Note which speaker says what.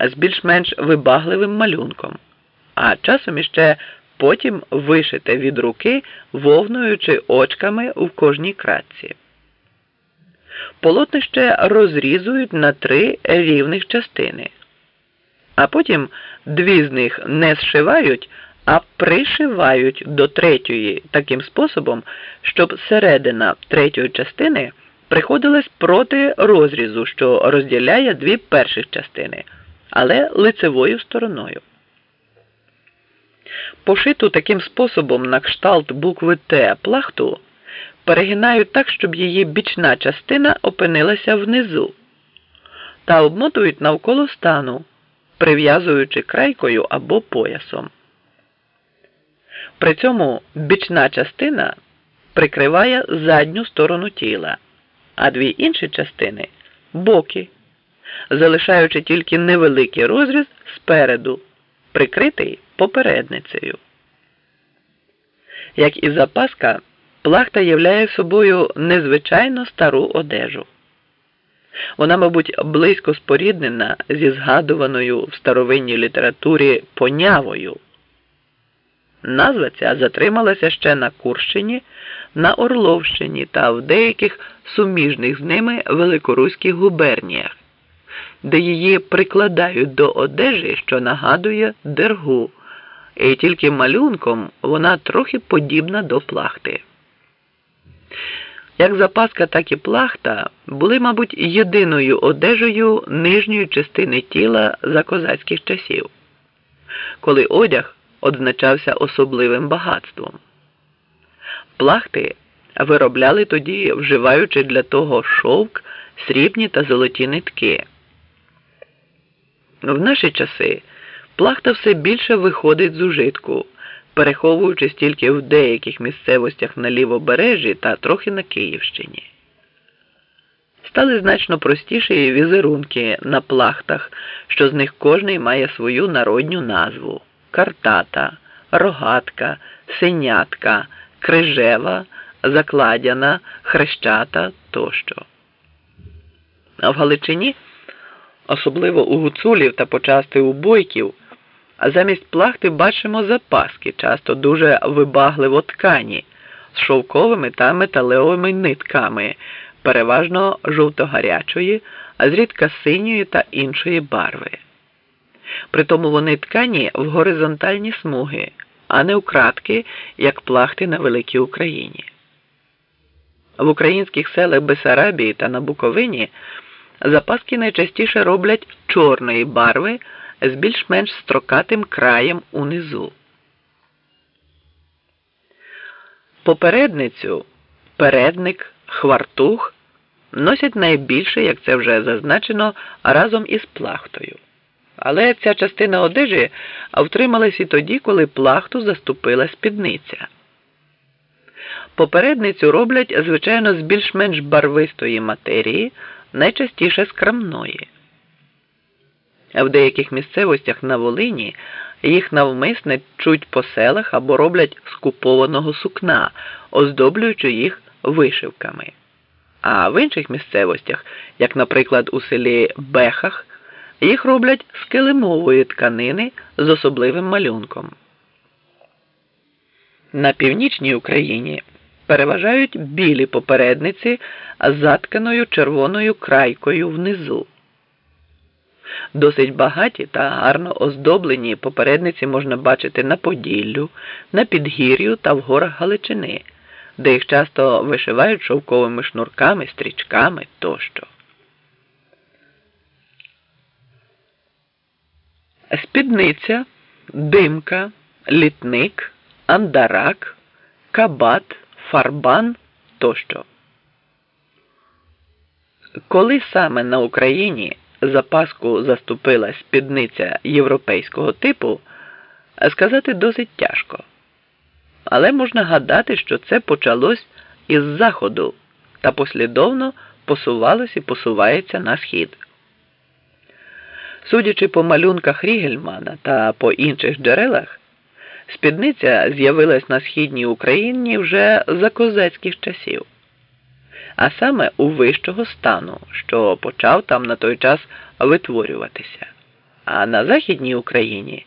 Speaker 1: з більш-менш вибагливим малюнком, а часом іще потім вишите від руки вовною чи очками в кожній кратці. Полотнище розрізують на три рівних частини, а потім дві з них не зшивають, а пришивають до третьої таким способом, щоб середина третьої частини приходилась проти розрізу, що розділяє дві перших частини, але лицевою стороною. Пошиту таким способом на кшталт букви Т плахту перегинають так, щоб її бічна частина опинилася внизу, та обмотують навколо стану, прив'язуючи крайкою або поясом. При цьому бічна частина прикриває задню сторону тіла, а дві інші частини боки, залишаючи тільки невеликий розріз спереду, прикритий попередницею. Як і запаска, плахта являє собою незвичайно стару одежу. Вона, мабуть, близько споріднена зі згадуваною в старовинній літературі понявою. Назва ця затрималася ще на Курщині, на Орловщині та в деяких суміжних з ними великоруських губерніях, де її прикладають до одежі, що нагадує дергу, і тільки малюнком вона трохи подібна до плахти. Як запаска, так і плахта були, мабуть, єдиною одежею нижньої частини тіла за козацьких часів, коли одяг одзначався особливим багатством. Плахти виробляли тоді, вживаючи для того шовк, срібні та золоті нитки. В наші часи плахта все більше виходить з ужитку, переховуючись тільки в деяких місцевостях на лівобережжі та трохи на Київщині. Стали значно простіші візерунки на плахтах, що з них кожний має свою народню назву картата, рогатка, синятка, крижева, закладяна, хрещата тощо. А в Галичині, особливо у гуцулів та почасти у бойків, а замість плахти бачимо запаски, часто дуже вибагливо ткані, з шовковими та металевими нитками, переважно жовто-гарячої, а зрідка синьої та іншої барви. Притому вони ткані в горизонтальні смуги, а не у кратки, як плахти на великій Україні. В українських селах Бесарабії та на Буковині запаски найчастіше роблять чорної барви з більш-менш строкатим краєм унизу. Попередницю, передник, хвартух носять найбільше, як це вже зазначено, разом із плахтою. Але ця частина одежі втрималась і тоді, коли плахту заступила спідниця. Попередницю роблять, звичайно, з більш-менш барвистої матерії, найчастіше з крамної. В деяких місцевостях на Волині їх навмисне чуть по селах або роблять з купованого сукна, оздоблюючи їх вишивками. А в інших місцевостях, як, наприклад, у селі Бехах, їх роблять з килимової тканини з особливим малюнком. На північній Україні переважають білі попередниці затканою червоною крайкою внизу. Досить багаті та гарно оздоблені попередниці можна бачити на Поділлю, на Підгір'ю та в горах Галичини, де їх часто вишивають шовковими шнурками, стрічками тощо. Спідниця, димка, літник, андарак, кабат, фарбан тощо. Коли саме на Україні за Пасху заступила спідниця європейського типу, сказати досить тяжко. Але можна гадати, що це почалось із заходу та послідовно посувалось і посувається на схід. Судячи по малюнках Рігельмана та по інших джерелах, спідниця з'явилась на східній Україні вже за козацьких часів, а саме у вищого стану, що почав там на той час витворюватися. А на Західній Україні